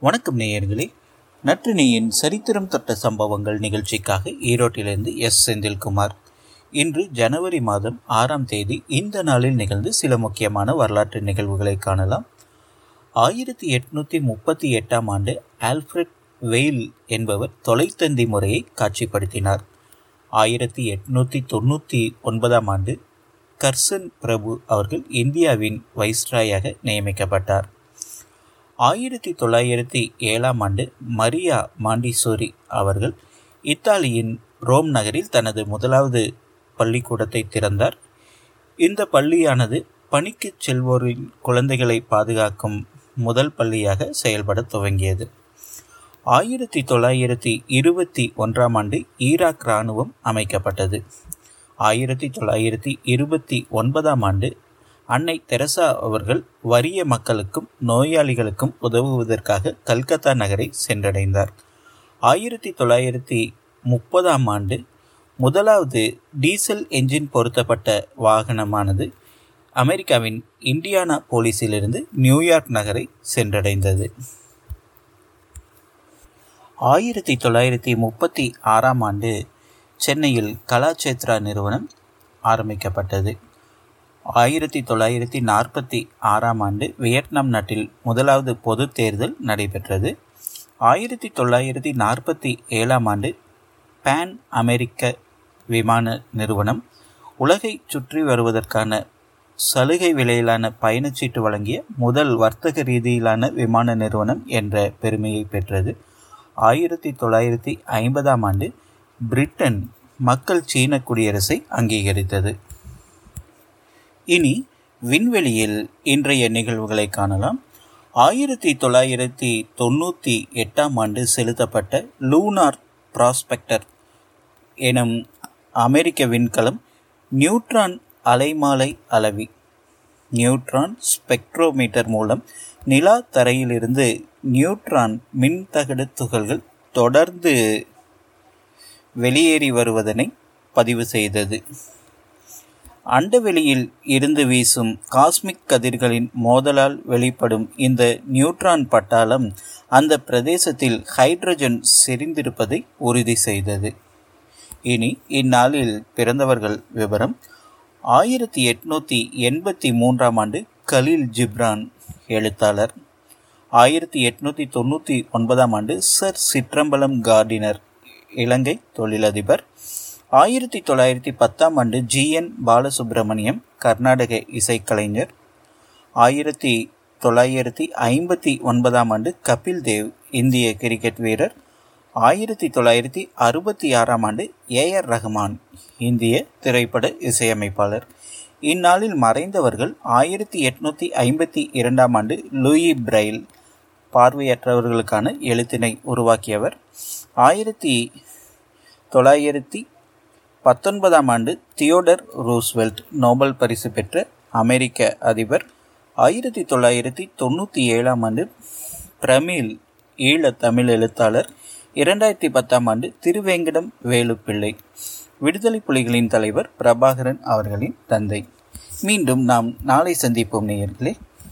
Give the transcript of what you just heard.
வணக்கம் நேயர்களே. நற்றினியின் சரித்திரம் தொட்ட சம்பவங்கள் நிகழ்ச்சிக்காக ஈரோட்டிலிருந்து எஸ். செந்தில்குமார். இன்று ஜனவரி மாதம் ஆறாம் தேதி இந்த நாளில் நிகழ்ந்து சில முக்கியமான வரலாற்று நிகழ்வுகளை காணலாம். ஆயிரத்தி எட்நூற்றி முப்பத்தி எட்டாம் ஆண்டு ஆல்ஃபிரட் வெயில் என்பவர் தொலைத்தந்தி முறையை காட்சிப்படுத்தினார். ஆயிரத்தி எட்நூற்றி தொண்ணூற்றி ஒன்பதாம் ஆண்டு கர்சன் பிரபு அவர்கள் இந்தியாவின் வைஸ்ராயாக நியமிக்கப்பட்டார். ஆயிரத்தி தொள்ளாயிரத்தி ஏழாம் ஆண்டு மரியா மாண்டிசோரி அவர்கள் இத்தாலியின் ரோம் நகரில் தனது முதலாவது பள்ளிக்கூடத்தை திறந்தார். இந்த பள்ளியானது பணிக்கு செல்வோரின் குழந்தைகளை பாதுகாக்கும் முதல் பள்ளியாக செயல்பட துவங்கியது. ஆயிரத்தி தொள்ளாயிரத்தி இருபத்தி ஒன்றாம் ஆண்டு ஈராக் இராணுவம் அமைக்கப்பட்டது. ஆயிரத்தி தொள்ளாயிரத்தி இருபத்தி ஒன்பதாம் ஆண்டு அன்னை தெரசா அவர்கள் வறிய மக்களுக்கும் நோயாளிகளுக்கும் உதவுவதற்காக கல்கத்தா நகரை சென்றடைந்தார். ஆயிரத்தி தொள்ளாயிரத்தி முப்பதாம் ஆண்டு முதலாவது டீசல் என்ஜின் பொருத்தப்பட்ட வாகனமானது அமெரிக்காவின் இண்டியானா போலீஸிலிருந்து நியூயார்க் நகரை சென்றடைந்தது. ஆயிரத்தி தொள்ளாயிரத்தி முப்பத்தி ஆறாம் ஆண்டு சென்னையில் கலாச்சேத்ரா நிறுவனம் ஆரம்பிக்கப்பட்டது. ஆயிரத்தி தொள்ளாயிரத்தி நாற்பத்தி ஆறாம் ஆண்டு வியட்நாம் நாட்டில் முதலாவது பொது தேர்தல் நடைபெற்றது. ஆயிரத்தி தொள்ளாயிரத்தி நாற்பத்தி ஏழாம் ஆண்டு பேன் அமெரிக்க விமான நிறுவனம் உலகை சுற்றி வருவதற்கான சலுகை விலையிலான பயணச்சீட்டு வழங்கிய முதல் வர்த்தக ரீதியிலான விமான நிறுவனம் என்ற பெருமையை பெற்றது. ஆயிரத்தி தொள்ளாயிரத்தி ஐம்பதாம் ஆண்டு பிரிட்டன் மக்கள் சீன குடியரசை அங்கீகரித்தது. இனி விண்வெளியில் இன்றைய நிகழ்வுகளை காணலாம். ஆயிரத்தி தொள்ளாயிரத்தி தொண்ணூற்றி எட்டாம் ஆண்டு செலுத்தப்பட்ட லூனார் ப்ராஸ்பெக்டர் எனும் அமெரிக்க விண்கலம் நியூட்ரான் அலைமாலை அளவி நியூட்ரான் ஸ்பெக்ட்ரோமீட்டர் மூலம் நிலா தரையிலிருந்து நியூட்ரான் மின்தகடு துகள்கள் தொடர்ந்து வெளியேறி வருவதனை பதிவு செய்தது. அண்டவெளியில் இருந்து வீசும் காஸ்மிக் கதிர்களின் மோதலால் வெளிப்படும் இந்த நியூட்ரான் பட்டாளம் அந்த பிரதேசத்தில் ஹைட்ரஜன் செறிந்திருப்பதை உறுதி செய்தது. இனி இந்நாளில் பிறந்தவர்கள் விவரம். ஆயிரத்தி எட்நூற்றி எண்பத்தி மூன்றாம் ஆண்டு கலீல் ஜிப்ரான் எழுத்தாளர். ஆயிரத்தி எட்நூற்றி தொண்ணூற்றி ஒன்பதாம் ஆண்டு சர் சிற்றம்பலம் கார்டினர் இலங்கை தொழிலதிபர். ஆயிரத்தி தொள்ளாயிரத்தி பத்தாம் ஆண்டு ஜி என் பாலசுப்ரமணியம் கர்நாடக இசைக்கலைஞர். ஆயிரத்தி தொள்ளாயிரத்தி ஐம்பத்தி ஒன்பதாம் ஆண்டு கபில் தேவ் இந்திய கிரிக்கெட் வீரர். ஆயிரத்தி தொள்ளாயிரத்தி அறுபத்தி ஆறாம் ஆண்டு ஏ ஆர் ரஹ்மான் இந்திய திரைப்பட இசையமைப்பாளர். இந்நாளில் மறைந்தவர்கள் ஆயிரத்தி எட்நூற்றி ஐம்பத்தி இரண்டாம் ஆண்டு லூயி பிரைல் பார்வையற்றவர்களுக்கான எழுத்தினை உருவாக்கியவர். ஆயிரத்தி தொள்ளாயிரத்தி பத்தொன்பதாம் ஆண்டு தியோடர் ரூஸ்வெல்ட் நோபல் பரிசு பெற்ற அமெரிக்க அதிபர் ஆயிரத்தி தொள்ளாயிரத்தி தொண்ணூற்றி ஏழாம் ஆண்டு பிரமிழ் ஈழ தமிழ் எழுத்தாளர் இரண்டாயிரத்தி பத்தாம் ஆண்டு திருவேங்கடம் வேலுப்பிள்ளை விடுதலை புலிகளின் தலைவர் பிரபாகரன் அவர்களின் தந்தை. மீண்டும் நாம் நாளை சந்திப்போம் நேயர்களே.